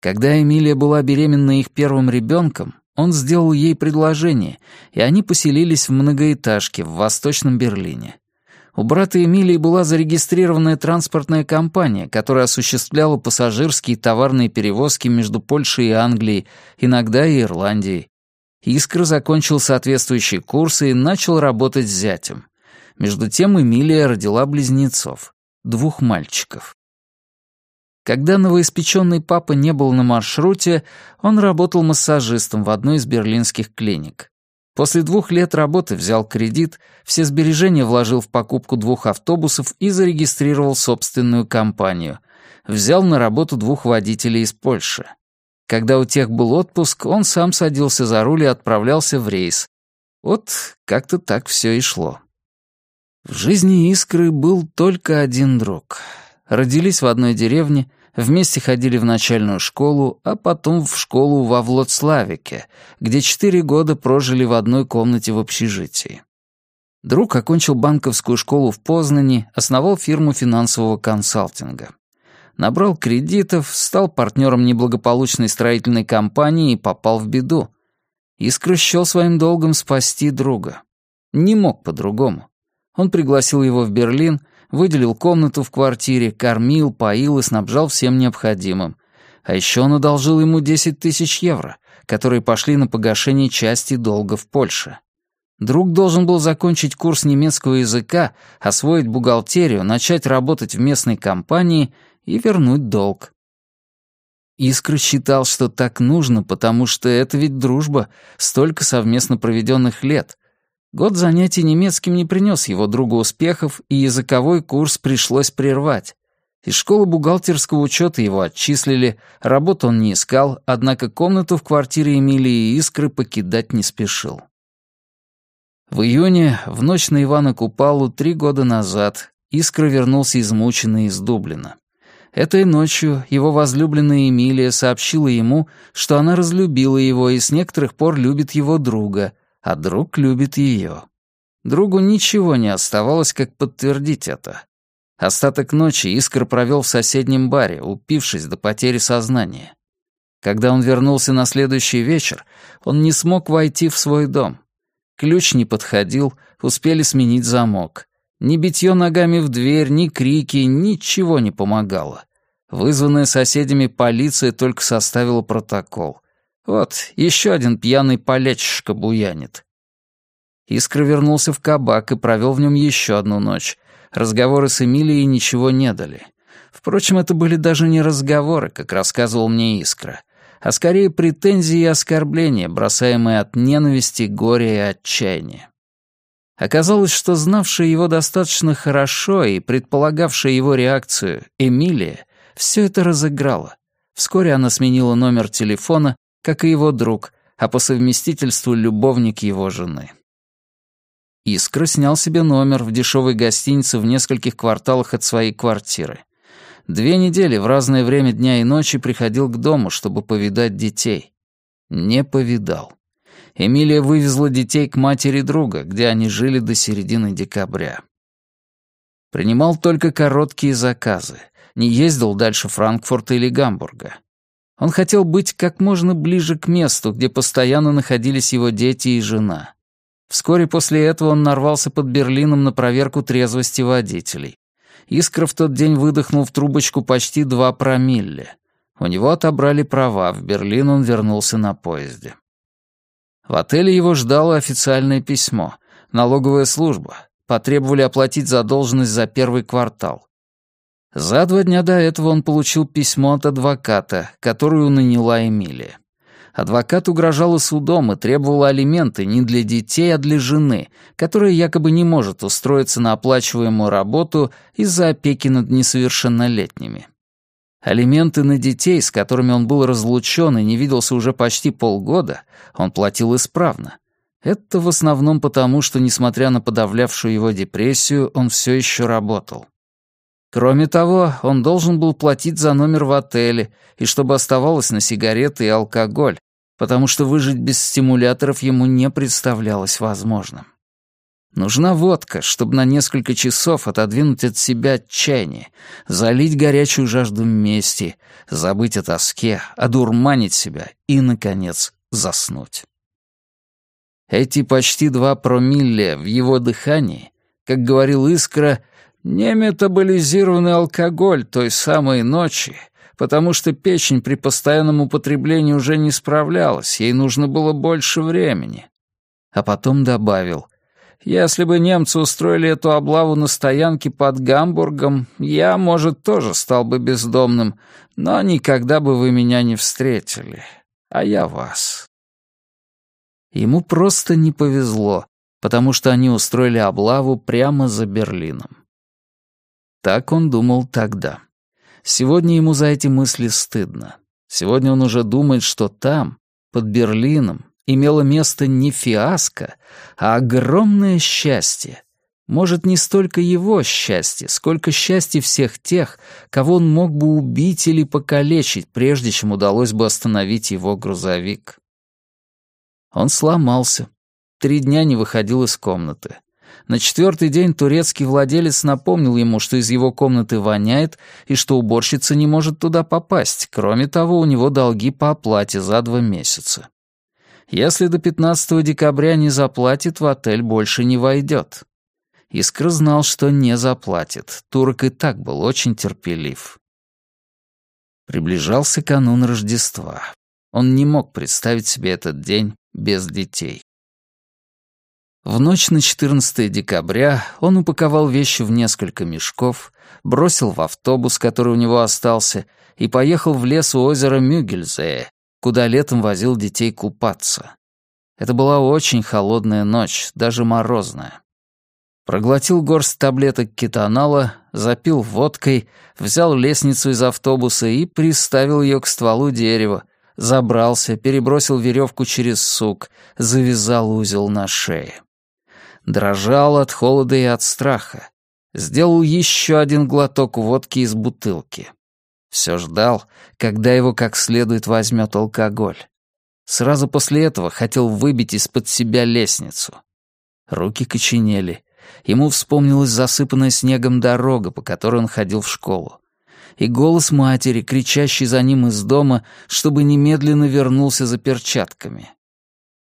Когда Эмилия была беременна их первым ребенком, он сделал ей предложение, и они поселились в многоэтажке в Восточном Берлине. У брата Эмилии была зарегистрированная транспортная компания, которая осуществляла пассажирские и товарные перевозки между Польшей и Англией, иногда и Ирландией. Искра закончил соответствующие курсы и начал работать с зятем. Между тем Эмилия родила близнецов, двух мальчиков. Когда новоиспеченный папа не был на маршруте, он работал массажистом в одной из берлинских клиник. После двух лет работы взял кредит, все сбережения вложил в покупку двух автобусов и зарегистрировал собственную компанию. Взял на работу двух водителей из Польши. Когда у тех был отпуск, он сам садился за руль и отправлялся в рейс. Вот как-то так все и шло. В жизни Искры был только один друг. Родились в одной деревне, Вместе ходили в начальную школу, а потом в школу во Влоцлавике, где четыре года прожили в одной комнате в общежитии. Друг окончил банковскую школу в Познане, основал фирму финансового консалтинга. Набрал кредитов, стал партнером неблагополучной строительной компании и попал в беду. Искра своим долгом спасти друга. Не мог по-другому. Он пригласил его в Берлин — выделил комнату в квартире, кормил, поил и снабжал всем необходимым. А еще он одолжил ему 10 тысяч евро, которые пошли на погашение части долга в Польше. Друг должен был закончить курс немецкого языка, освоить бухгалтерию, начать работать в местной компании и вернуть долг. Искра считал, что так нужно, потому что это ведь дружба, столько совместно проведенных лет, Год занятий немецким не принес его другу успехов, и языковой курс пришлось прервать. Из школы бухгалтерского учета его отчислили, работу он не искал, однако комнату в квартире Эмилии Искры покидать не спешил. В июне, в ночь на Ивана Купалу три года назад, Искра вернулся измученный из Дублина. Этой ночью его возлюбленная Эмилия сообщила ему, что она разлюбила его и с некоторых пор любит его друга, а друг любит ее. Другу ничего не оставалось, как подтвердить это. Остаток ночи Искр провел в соседнем баре, упившись до потери сознания. Когда он вернулся на следующий вечер, он не смог войти в свой дом. Ключ не подходил, успели сменить замок. Ни битье ногами в дверь, ни крики, ничего не помогало. Вызванная соседями полиция только составила протокол. Вот, еще один пьяный полячишка буянит. Искра вернулся в кабак и провел в нем еще одну ночь. Разговоры с Эмилией ничего не дали. Впрочем, это были даже не разговоры, как рассказывал мне Искра а скорее претензии и оскорбления, бросаемые от ненависти, горя и отчаяния. Оказалось, что знавшая его достаточно хорошо и предполагавшая его реакцию Эмилия все это разыграла. Вскоре она сменила номер телефона, как и его друг, а по совместительству любовник его жены. Искра снял себе номер в дешевой гостинице в нескольких кварталах от своей квартиры. Две недели в разное время дня и ночи приходил к дому, чтобы повидать детей. Не повидал. Эмилия вывезла детей к матери друга, где они жили до середины декабря. Принимал только короткие заказы, не ездил дальше Франкфурта или Гамбурга. Он хотел быть как можно ближе к месту, где постоянно находились его дети и жена. Вскоре после этого он нарвался под Берлином на проверку трезвости водителей. Искра в тот день выдохнул в трубочку почти два промилле. У него отобрали права, в Берлин он вернулся на поезде. В отеле его ждало официальное письмо. Налоговая служба. Потребовали оплатить задолженность за первый квартал. За два дня до этого он получил письмо от адвоката, которую наняла Эмилия. Адвокат угрожала судом и требовала алименты не для детей, а для жены, которая якобы не может устроиться на оплачиваемую работу из-за опеки над несовершеннолетними. Алименты на детей, с которыми он был разлучен и не виделся уже почти полгода, он платил исправно. Это в основном потому, что, несмотря на подавлявшую его депрессию, он все еще работал. Кроме того, он должен был платить за номер в отеле и чтобы оставалось на сигареты и алкоголь, потому что выжить без стимуляторов ему не представлялось возможным. Нужна водка, чтобы на несколько часов отодвинуть от себя отчаяние, залить горячую жажду мести, забыть о тоске, одурманить себя и, наконец, заснуть. Эти почти два промилле в его дыхании, как говорил Искра, не метаболизированный алкоголь той самой ночи, потому что печень при постоянном употреблении уже не справлялась, ей нужно было больше времени. А потом добавил, «Если бы немцы устроили эту облаву на стоянке под Гамбургом, я, может, тоже стал бы бездомным, но никогда бы вы меня не встретили, а я вас». Ему просто не повезло, потому что они устроили облаву прямо за Берлином. Так он думал тогда. Сегодня ему за эти мысли стыдно. Сегодня он уже думает, что там, под Берлином, имело место не фиаско, а огромное счастье. Может, не столько его счастье, сколько счастье всех тех, кого он мог бы убить или покалечить, прежде чем удалось бы остановить его грузовик. Он сломался. Три дня не выходил из комнаты. На четвертый день турецкий владелец напомнил ему, что из его комнаты воняет и что уборщица не может туда попасть. Кроме того, у него долги по оплате за два месяца. Если до 15 декабря не заплатит, в отель больше не войдет. Искра знал, что не заплатит. Турок и так был очень терпелив. Приближался канун Рождества. Он не мог представить себе этот день без детей. В ночь на 14 декабря он упаковал вещи в несколько мешков, бросил в автобус, который у него остался, и поехал в лес у озера Мюгельзее, куда летом возил детей купаться. Это была очень холодная ночь, даже морозная. Проглотил горсть таблеток кетонала, запил водкой, взял лестницу из автобуса и приставил ее к стволу дерева, забрался, перебросил веревку через сук, завязал узел на шее. Дрожал от холода и от страха. Сделал еще один глоток водки из бутылки. Все ждал, когда его как следует возьмет алкоголь. Сразу после этого хотел выбить из-под себя лестницу. Руки коченели. Ему вспомнилась засыпанная снегом дорога, по которой он ходил в школу. И голос матери, кричащий за ним из дома, чтобы немедленно вернулся за перчатками.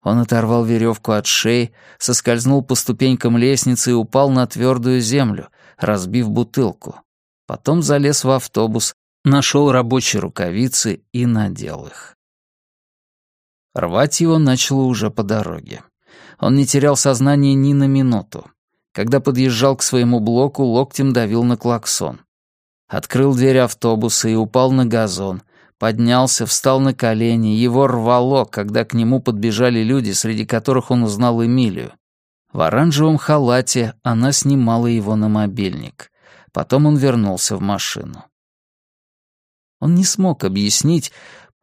Он оторвал веревку от шеи, соскользнул по ступенькам лестницы и упал на твердую землю, разбив бутылку. Потом залез в автобус, нашел рабочие рукавицы и надел их. Рвать его начало уже по дороге. Он не терял сознание ни на минуту. Когда подъезжал к своему блоку, локтем давил на клаксон. Открыл дверь автобуса и упал на газон, Поднялся, встал на колени, его рвало, когда к нему подбежали люди, среди которых он узнал Эмилию. В оранжевом халате она снимала его на мобильник. Потом он вернулся в машину. Он не смог объяснить,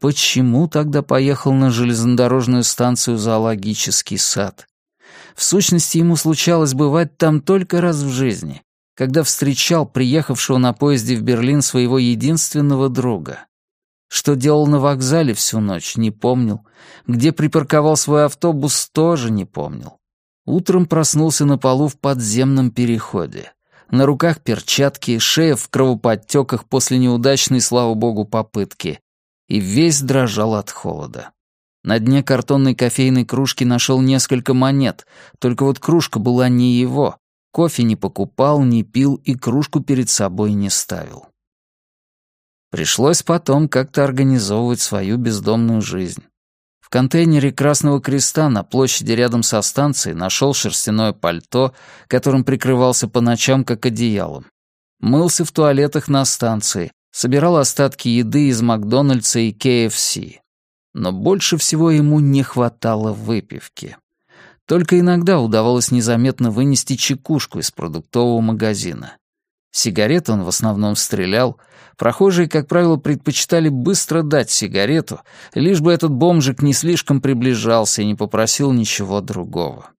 почему тогда поехал на железнодорожную станцию «Зоологический сад». В сущности, ему случалось бывать там только раз в жизни, когда встречал приехавшего на поезде в Берлин своего единственного друга. Что делал на вокзале всю ночь, не помнил. Где припарковал свой автобус, тоже не помнил. Утром проснулся на полу в подземном переходе. На руках перчатки, шея в кровоподтеках после неудачной, слава богу, попытки. И весь дрожал от холода. На дне картонной кофейной кружки нашел несколько монет, только вот кружка была не его. Кофе не покупал, не пил и кружку перед собой не ставил. Пришлось потом как-то организовывать свою бездомную жизнь. В контейнере Красного Креста на площади рядом со станцией нашел шерстяное пальто, которым прикрывался по ночам как одеялом. Мылся в туалетах на станции, собирал остатки еды из Макдональдса и KFC. Но больше всего ему не хватало выпивки. Только иногда удавалось незаметно вынести чекушку из продуктового магазина. Сигареты он в основном стрелял. Прохожие, как правило, предпочитали быстро дать сигарету, лишь бы этот бомжик не слишком приближался и не попросил ничего другого.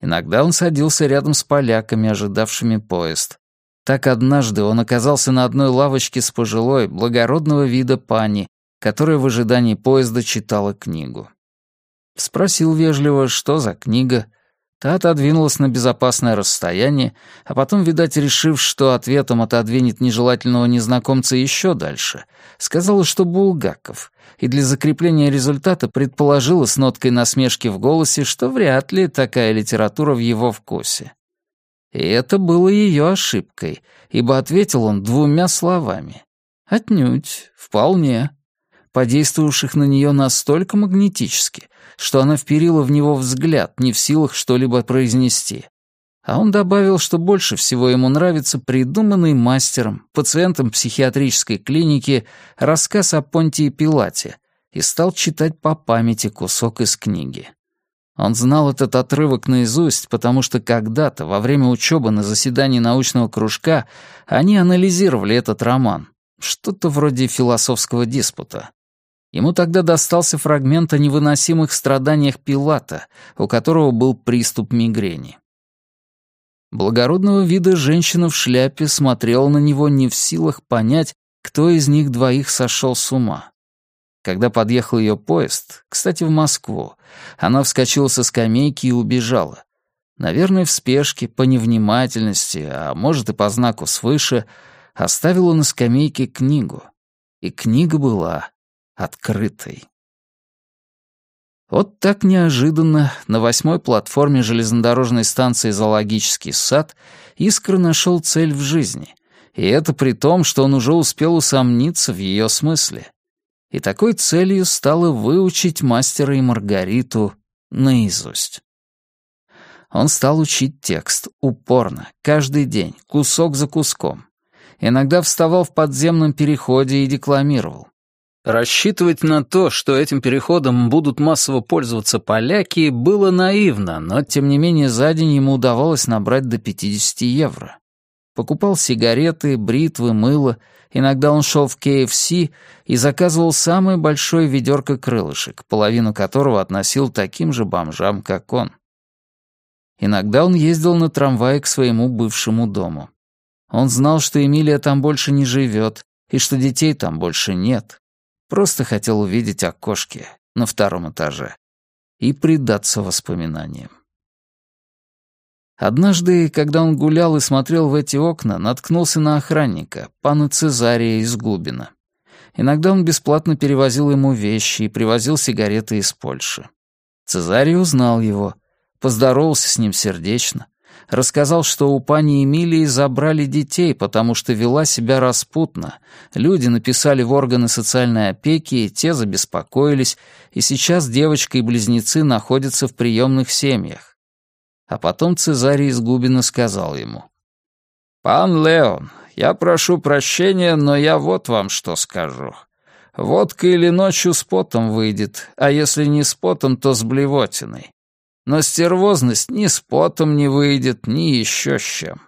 Иногда он садился рядом с поляками, ожидавшими поезд. Так однажды он оказался на одной лавочке с пожилой, благородного вида пани, которая в ожидании поезда читала книгу. Спросил вежливо, что за книга, Та отодвинулась на безопасное расстояние, а потом, видать, решив, что ответом отодвинет нежелательного незнакомца еще дальше, сказала, что Булгаков, и для закрепления результата предположила с ноткой насмешки в голосе, что вряд ли такая литература в его вкусе. И это было ее ошибкой, ибо ответил он двумя словами. «Отнюдь, вполне», подействовавших на нее настолько магнетически, что она вперила в него взгляд, не в силах что-либо произнести. А он добавил, что больше всего ему нравится придуманный мастером, пациентом психиатрической клиники, рассказ о Понтии Пилате, и стал читать по памяти кусок из книги. Он знал этот отрывок наизусть, потому что когда-то, во время учебы на заседании научного кружка, они анализировали этот роман. Что-то вроде философского диспута. Ему тогда достался фрагмент о невыносимых страданиях Пилата, у которого был приступ мигрени. Благородного вида женщина в шляпе смотрела на него не в силах понять, кто из них двоих сошел с ума. Когда подъехал ее поезд, кстати, в Москву, она вскочила со скамейки и убежала. Наверное, в спешке, по невнимательности, а может и по знаку свыше, оставила на скамейке книгу. И книга была открытой. Вот так неожиданно на восьмой платформе железнодорожной станции «Зоологический сад» Искра нашел цель в жизни. И это при том, что он уже успел усомниться в ее смысле. И такой целью стало выучить мастера и Маргариту наизусть. Он стал учить текст упорно, каждый день, кусок за куском. Иногда вставал в подземном переходе и декламировал. Рассчитывать на то, что этим переходом будут массово пользоваться поляки, было наивно, но тем не менее за день ему удавалось набрать до 50 евро. Покупал сигареты, бритвы, мыло, иногда он шел в KFC и заказывал самое большое ведерко крылышек, половину которого относил таким же бомжам, как он. Иногда он ездил на трамвае к своему бывшему дому. Он знал, что Эмилия там больше не живет и что детей там больше нет. Просто хотел увидеть окошки на втором этаже и предаться воспоминаниям. Однажды, когда он гулял и смотрел в эти окна, наткнулся на охранника, пана Цезария из Губина. Иногда он бесплатно перевозил ему вещи и привозил сигареты из Польши. Цезарий узнал его, поздоровался с ним сердечно, рассказал, что у пани Эмилии забрали детей, потому что вела себя распутно. Люди написали в органы социальной опеки, те забеспокоились, и сейчас девочка и близнецы находятся в приемных семьях. А потом Цезарий из Губина сказал ему. «Пан Леон, я прошу прощения, но я вот вам что скажу. Водка или ночью с потом выйдет, а если не с потом, то с блевотиной. Но стервозность ни с потом не выйдет, ни еще с чем».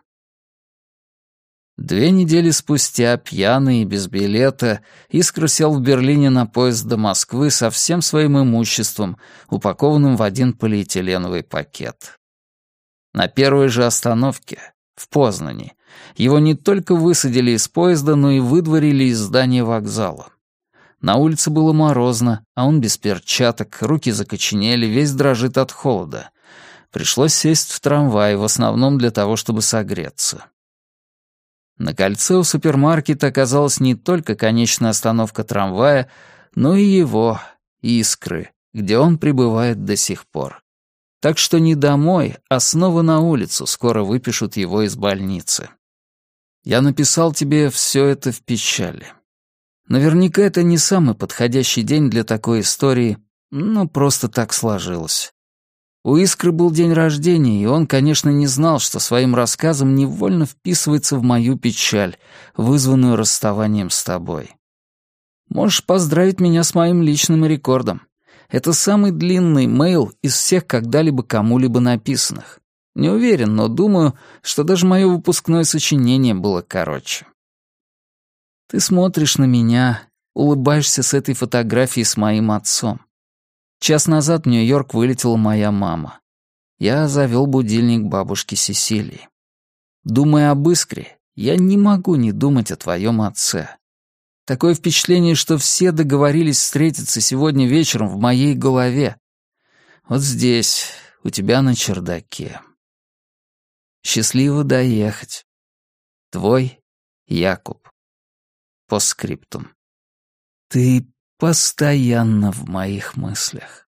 Две недели спустя, пьяный и без билета, Искра сел в Берлине на поезд до Москвы со всем своим имуществом, упакованным в один полиэтиленовый пакет. На первой же остановке, в Познани, его не только высадили из поезда, но и выдворили из здания вокзала. На улице было морозно, а он без перчаток, руки закоченели, весь дрожит от холода. Пришлось сесть в трамвай, в основном для того, чтобы согреться. На кольце у супермаркета оказалась не только конечная остановка трамвая, но и его, искры, где он пребывает до сих пор. Так что не домой, а снова на улицу скоро выпишут его из больницы. Я написал тебе все это в печали. Наверняка это не самый подходящий день для такой истории, но просто так сложилось. У Искры был день рождения, и он, конечно, не знал, что своим рассказом невольно вписывается в мою печаль, вызванную расставанием с тобой. Можешь поздравить меня с моим личным рекордом. Это самый длинный мейл из всех когда-либо кому-либо написанных. Не уверен, но думаю, что даже мое выпускное сочинение было короче. Ты смотришь на меня, улыбаешься с этой фотографией с моим отцом. Час назад в Нью-Йорк вылетела моя мама. Я завел будильник бабушки Сесилии. Думая об искре, я не могу не думать о твоем отце. Такое впечатление, что все договорились встретиться сегодня вечером в моей голове. Вот здесь, у тебя на чердаке. Счастливо доехать. Твой Якуб. По скриптум. Ты постоянно в моих мыслях.